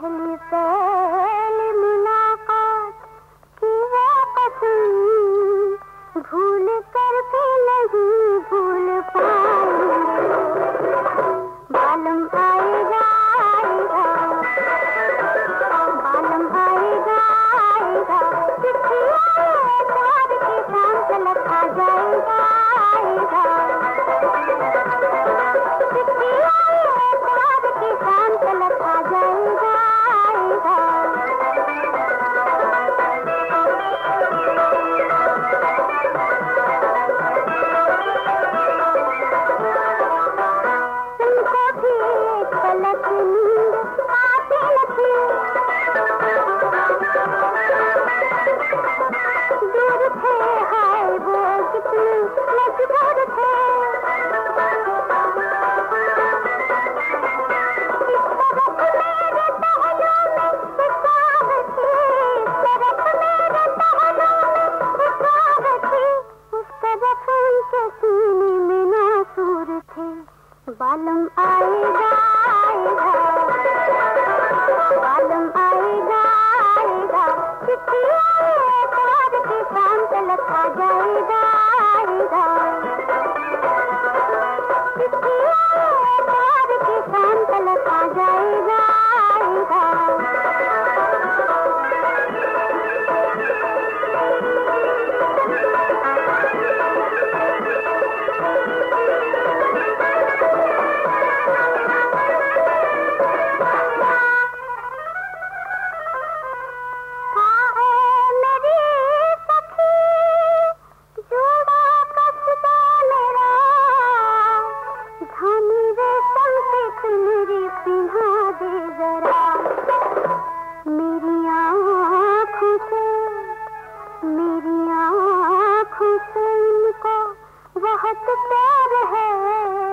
पहल पर こん。बहुत प्यार है।